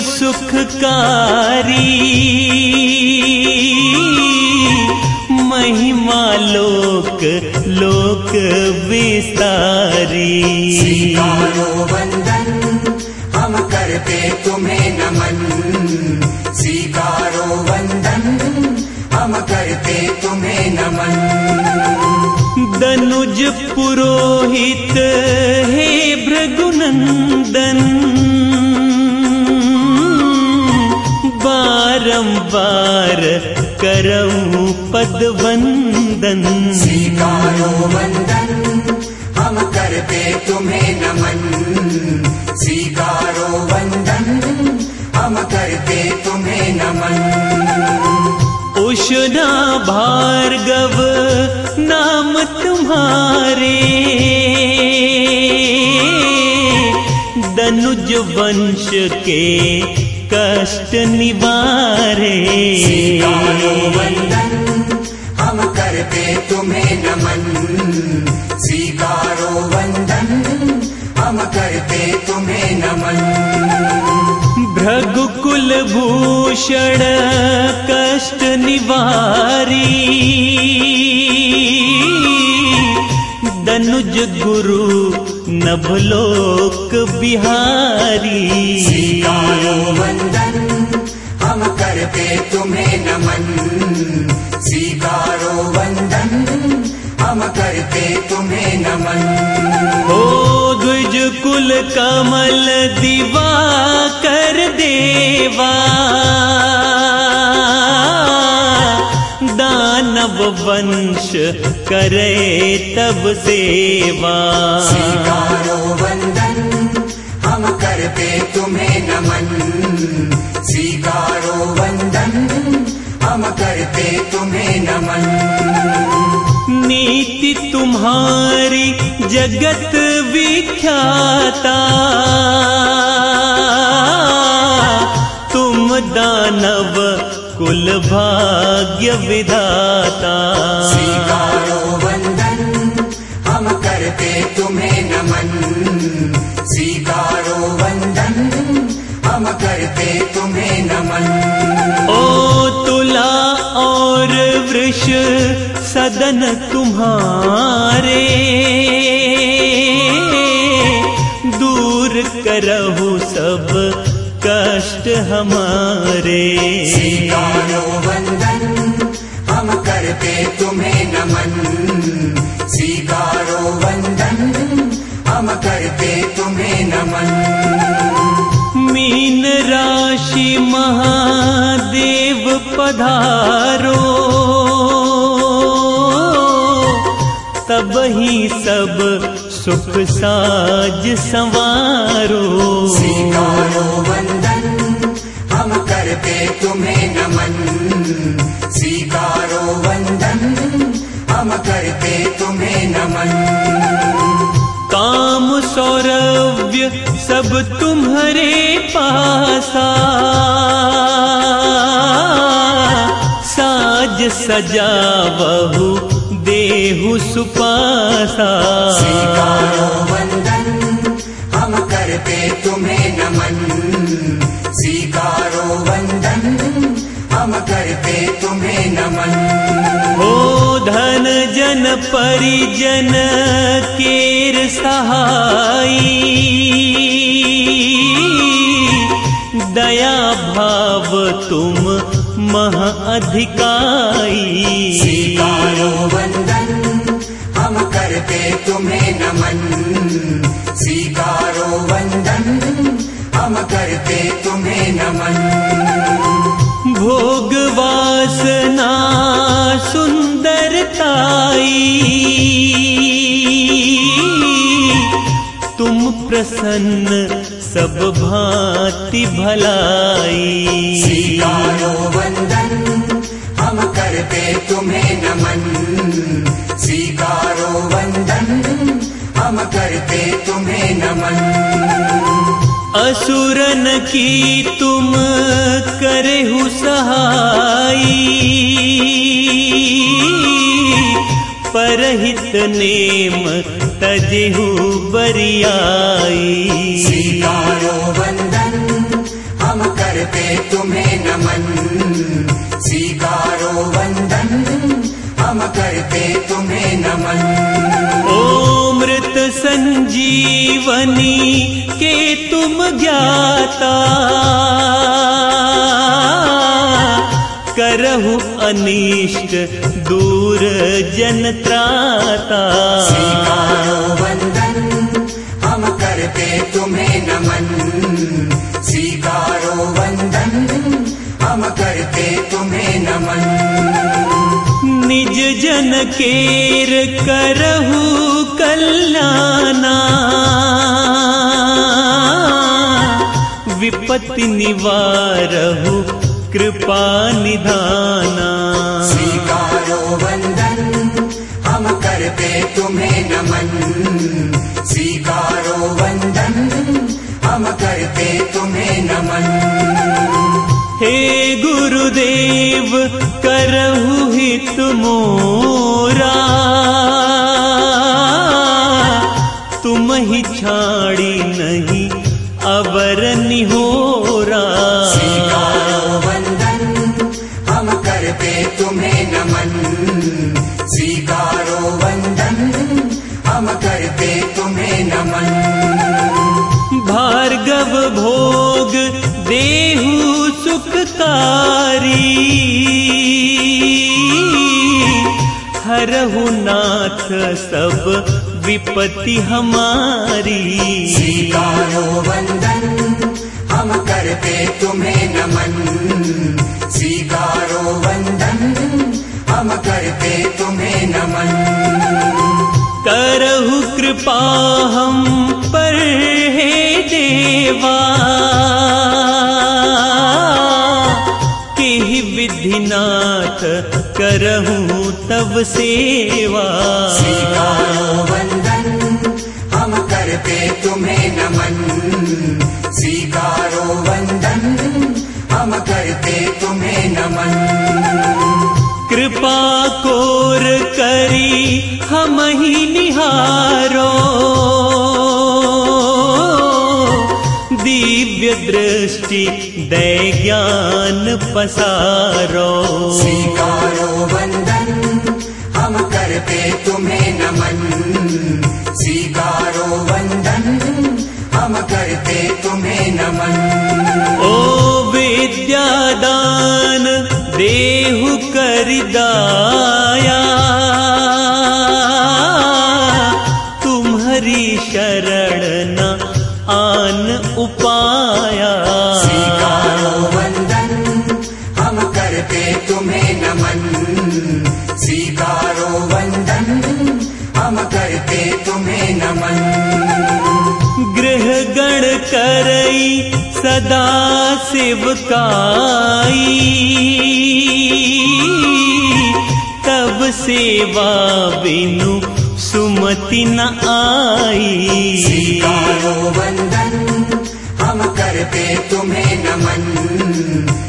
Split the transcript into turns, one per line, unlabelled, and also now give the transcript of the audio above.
सुखकारी। महिमा लोक लोक विस्तारी।
वंदन हम करते तुम्हें नमन। स्वीकारो वंदन हम करते तुम्हें नमन।
दनुज पुरोहित हे भृगुनंदन। बारंबार करऊं पद वंदन
स्वीकारो वंदन हम करते तुम्हें नमन। स्वीकारो वंदन हम करते तुम्हें नमन।
उषना भार्गव नाम तुम्हारे। दनुज वंश के कष्ट निवारे
वंदन हम करते तुम्हें नमन। स्वीकारो वंदन हम करते तुम्हें नमन।
भृगुकुल भूषण कष्ट निवारी दनुज गुरु नभलोक बिहारी।
वंदन हम करते तुम्हें नमन। स्वीकारो वंदन हम करते तुम्हें नमन।
ओ द्विज कुल कमल दिवा कर देवा। वंश करे तब सेवा।
वंदन हम करते तुम्हें नमन। स्वीकारो वंदन हम करते तुम्हें नमन।
नीति तुम्हारी जगत विख्याता। कुल भाग्य विधाता।
स्वीकारो वंदन हम करते तुम्हें नमन। स्वीकारो वंदन हम करते तुम्हें नमन।
ओ तुला और वृष सदन तुम्हारे। दूर करहु सब कष्ट हमारे।
वंदन हम करते तुम्हें नमन। स्वीकारो वंदन हम करते तुम्हें नमन।
मीन राशि महादेव पधारो। तब ही सब सुख साज संवारो।
वंदन तुम्हें नमन। स्वीकारो वंदन हम करते तुम्हें नमन।
काम सौरव्य सब तुम्हारे पासा साज सजा बहु देहु सुपासा।
स्वीकारो वंदन हम करते करते तुम्हें नमन।
ओ धन जन परिजन केर सहाई। दया भाव तुम महा अधिकाई।
स्वीकारो वंदन हम करते तुम्हें नमन। स्वीकारो वंदन हम करते तुम्हें नमन।
भोग वासना सुंदरताई तुम प्रसन्न सब भांति
हम करते तुम्हें नमन। हम करते तुम्हें नमन
असुरन की तुम करहु सहाई। परहित नेम तजेहु बरियाई।
स्वीकारो वंदन हम करते तुम्हें नमन। स्वीकारो वंदन हम करते तुम्हें नमन।
ओ मृत संजीवनी तुम ज्ञाता। करहु अनिष्ट दूर जन त्राता।
वंदन हम करते तुम्हें नमन। स्वीकारो वंदन हम करते तुम्हें नमन।
निज जन केर करहु कल्याणा। विपत्ति निवारहु कृपा निधाना।
स्वीकारो वंदन हम करते तुम्हें नमन। स्वीकारो वंदन हम करते तुम्हें नमन।
हे गुरुदेव करहु हित मोरा। तुम ही छाड़ी सुखकारी हरहु नाथ सब विपत्ति हमारी।
स्वीकारो वंदन हम करते तुम्हें नमन। स्वीकारो वंदन हम करते तुम्हें नमन।
करहु कृपा हम पर हे देवा। करहु तब सेवा।
वंदन हम करते तुम्हें नमन। स्वीकारो वंदन हम करते तुम्हें नमन।
कृपा कोर करी हम ही निहारो। दृष्टि दय ज्ञान पसारो।
स्वीकारो वंदन हम करते तुम्हें नमन। स्वीकारो वंदन हम करते तुम्हें नमन।
ओ विद्यादान देहु करिदाया उपाया
स्वीकारो वंदन हम करते तुम्हें नमन। स्वीकारो वंदन हम करते तुम्हें नमन।
गृह गण करई सदा शिवकाई तब सेवा बिनु सुमति न आई।
स्वीकारो वंदन करते तुम्हें नमन।